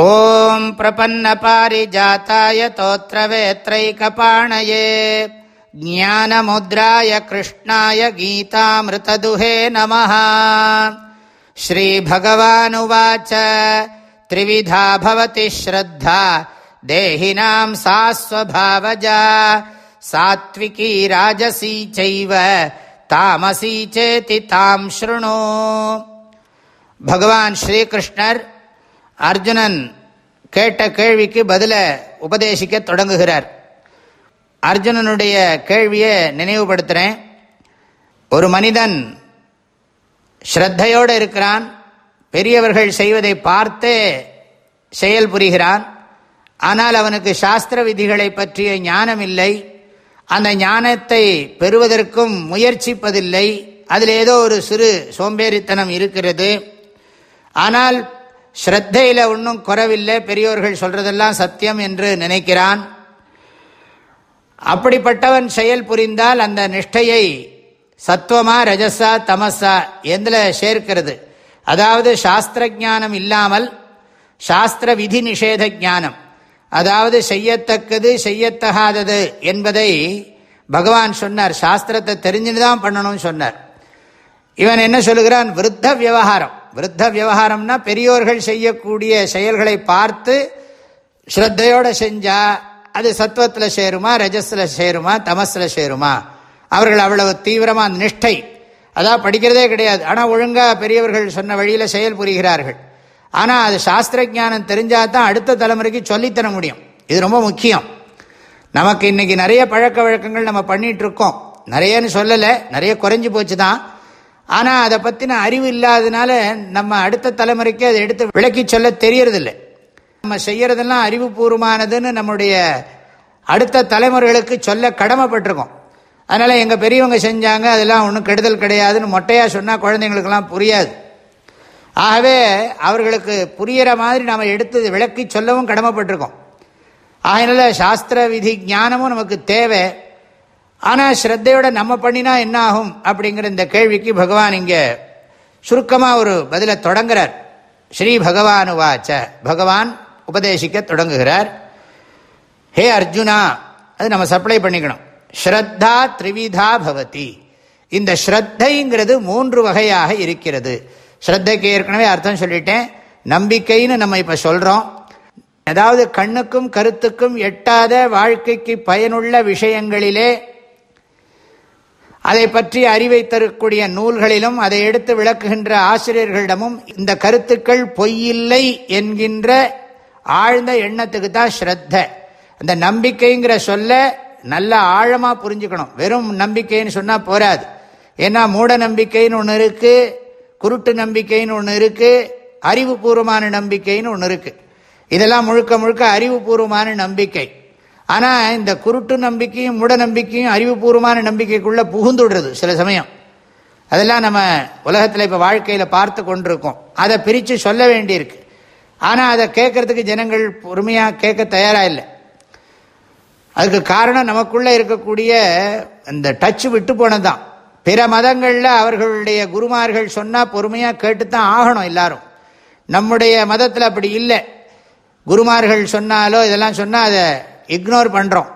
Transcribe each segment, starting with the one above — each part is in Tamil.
ॐ प्रपन्नपारिजाताय तोत्रवेत्रैकपाणये ज्ञानमुद्राय कृष्णाय गीतामृतदुहे नमः श्रीभगवानुवाच त्रिविधा भवति श्रद्धा देहिनां सा स्वभावजा सात्विकी राजसी चैव तामसी चेति तां शृणु भगवान् श्रीकृष्णर् அர்ஜுனன் கேட்ட கேள்விக்கு பதில உபதேசிக்க தொடங்குகிறார். அர்ஜுனனுடைய கேள்வியை நினைவுபடுத்துகிறேன் ஒரு மனிதன் ஸ்ரத்தையோடு இருக்கிறான் பெரியவர்கள் செய்வதை பார்த்தே செயல் புரிகிறான் ஆனால் அவனுக்கு சாஸ்திர விதிகளை பற்றிய ஞானம் இல்லை அந்த ஞானத்தை பெறுவதற்கும் முயற்சிப்பதில்லை அதில் ஏதோ ஒரு சிறு சோம்பேறித்தனம் இருக்கிறது. ஆனால் ஸ்ரத்தையில் ஒன்றும் குறவில்லை. பெரியோர்கள் சொல்றதெல்லாம் சத்தியம் என்று நினைக்கிறான். அப்படிப்பட்டவன் செயல் புரிந்தால் அந்த நிஷ்டையை சத்துவமா ரஜஸா தமசா எந்தில் சேர்க்கிறது? அதாவது சாஸ்திர ஜானம் இல்லாமல் சாஸ்திர விதி நிஷேத ஜானம். அதாவது செய்யத்தக்கது செய்யத்தகாதது என்பதை பகவான் சொன்னார். சாஸ்திரத்தை தெரிஞ்சுன்னு தான் பண்ணணும்னு சொன்னார். இவன் என்ன சொல்லுகிறான்? விருத்த விவகாரம். விருத்த விவகாரம்னா பெரியோர்கள் செய்யக்கூடிய செயல்களை பார்த்து ஸ்ரத்தையோட செஞ்சா அது சத்துவத்தில் சேருமா ரஜஸில் சேருமா தமஸில் சேருமா? அவர்கள் அவ்வளவு தீவிரமாக நிஷ்டை. அதான் படிக்கிறதே கிடையாது. ஆனால் ஒழுங்காக பெரியவர்கள் சொன்ன வழியில் செயல் புரிகிறார்கள். ஆனால் அது சாஸ்திர ஜானம் தெரிஞ்சால் தான் அடுத்த தலைமுறைக்கு சொல்லித்தர முடியும். இது ரொம்ப முக்கியம். நமக்கு இன்னைக்கு நிறைய பழக்க வழக்கங்கள் நம்ம பண்ணிகிட்ருக்கோம் நிறையன்னு சொல்லலை நிறைய குறைஞ்சி போச்சு தான் ஆனால் அதை பற்றின அறிவு இல்லாததுனால நம்ம அடுத்த தலைமுறைக்கு அதை எடுத்து விளக்கி சொல்ல தெரியறதில்லை. நம்ம செய்யறதெல்லாம் அறிவுபூர்வமானதுன்னு நம்முடைய அடுத்த தலைமுறைகளுக்கு சொல்ல கடமைப்பட்டிருக்கோம். அதனால் எங்கள் பெரியவங்க செஞ்சாங்க அதெல்லாம் ஒன்றும் கெடுதல் கிடையாதுன்னு மொட்டையாக சொன்னால் குழந்தைங்களுக்கெல்லாம் புரியாது. ஆகவே அவர்களுக்கு புரிகிற மாதிரி நாம் எடுத்து விளக்கி சொல்லவும் கடமைப்பட்டிருக்கோம். அதனால் சாஸ்திர விதி ஞானமும் நமக்கு தேவை. ஆனால் ஸ்ரத்தையோட நம்ம பண்ணினா என்ன ஆகும் அப்படிங்கிற இந்த கேள்விக்கு பகவான் இங்கே சுருக்கமாக ஒரு பதிலை தொடங்குறார். ஸ்ரீ பகவான் வாச்ச பகவான் உபதேசிக்க தொடங்குகிறார். ஹே அர்ஜுனா அது நம்ம சப்ளை பண்ணிக்கணும். ஸ்ரத்தா த்ரிவிதா பவதி. இந்த ஸ்ரத்தைங்கிறது மூன்று வகையாக இருக்கிறது. ஸ்ரத்தைக்கு ஏற்கனவே அர்த்தம் சொல்லிட்டேன். நம்பிக்கைன்னு நம்ம இப்போ சொல்கிறோம் அதாவது கண்ணுக்கும் கருத்துக்கும் எட்டாத வாழ்க்கைக்கு பயனுள்ள விஷயங்களிலே அதை பற்றி அறிவை தரக்கூடிய நூல்களிலும் அதை எடுத்து விளக்குகின்ற ஆசிரியர்களிடமும் இந்த கருத்துக்கள் பொய்யில்லை என்கின்ற ஆழ்ந்த எண்ணத்துக்கு தான் ஸ்ரத்த. அந்த நம்பிக்கைங்கிற சொல்ல நல்ல ஆழமாக புரிஞ்சுக்கணும். வெறும் நம்பிக்கைன்னு சொன்னால் போராது ஏன்னா மூட நம்பிக்கைன்னு ஒன்று இருக்குது குருட்டு நம்பிக்கைன்னு ஒன்று இருக்குது அறிவுபூர்வமான நம்பிக்கைன்னு ஒன்று இருக்குது இதெல்லாம் முழுக்க முழுக்க அறிவுபூர்வமான நம்பிக்கை. ஆனால் இந்த குருட்டு நம்பிக்கையும் மூட நம்பிக்கையும் அறிவுபூர்வமான நம்பிக்கைக்குள்ளே புகுந்துடுறது சில சமயம். அதெல்லாம் நம்ம உலகத்தில் இப்போ வாழ்க்கையில் பார்த்து கொண்டிருக்கோம். அதை பிரித்து சொல்ல வேண்டியிருக்கு. ஆனால் அதை கேட்கறதுக்கு ஜனங்கள் பொறுமையாக கேட்க தயாராக இல்லை. அதுக்கு காரணம் நமக்குள்ளே இருக்கக்கூடிய இந்த டச்சு விட்டு போனதுதான். பிற மதங்களில் அவர்களுடைய குருமார்கள் சொன்னால் பொறுமையாக கேட்டு தான் ஆகணும் எல்லாரும். நம்முடைய மதத்தில் அப்படி இல்லை. குருமார்கள் சொன்னாலோ இதெல்லாம் சொன்னால் அதை இக்னோர் பண்ணுறோம்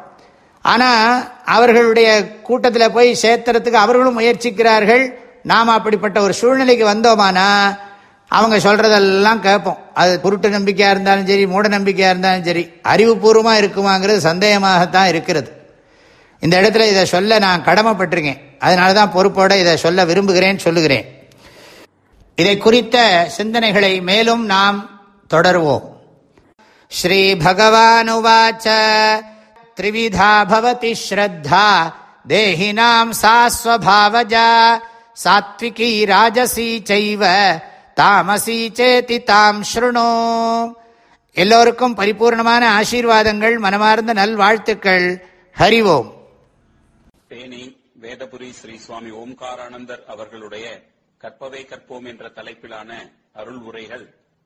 ஆனால் அவர்களுடைய கூட்டத்தில் போய் சேர்த்துறதுக்கு அவர்களும் முயற்சிக்கிறார்கள். நாம் அப்படிப்பட்ட ஒரு சூழ்நிலைக்கு வந்தோமானா அவங்க சொல்கிறதெல்லாம் கேட்போம். அது குருட்டு நம்பிக்கையாக இருந்தாலும் சரி மூட நம்பிக்கையாக இருந்தாலும் சரி அறிவுபூர்வமாக இருக்குமாங்கிறது சந்தேகமாகத்தான் இருக்கிறது. இந்த இடத்துல இதை சொல்ல நான் கடமைப்பட்டிருக்கேன். அதனால தான் பொறுப்போட இதை சொல்ல விரும்புகிறேன் சொல்லுகிறேன். இதை குறித்த சிந்தனைகளை மேலும் நாம் தொடருவோம். श्रीभगवानुवाच त्रिविधा भवति श्रद्धा देहिनां सा स्वभावजा सात्विकी राजसी चैव தாமசி சேதி தாம் ஸ்ருணோ எல்லோருக்கும் பரிபூர்ணமான ஆசீர்வாதங்கள் மனமார்ந்த நல்வாழ்த்துக்கள் ஹரிவோம் தேனி வேதபுரி ஸ்ரீ சுவாமி ஓம்காரானந்தர் அவர்களுடைய கற்பவை கற்போம் என்ற தலைப்பிலான அருள் உரைகள்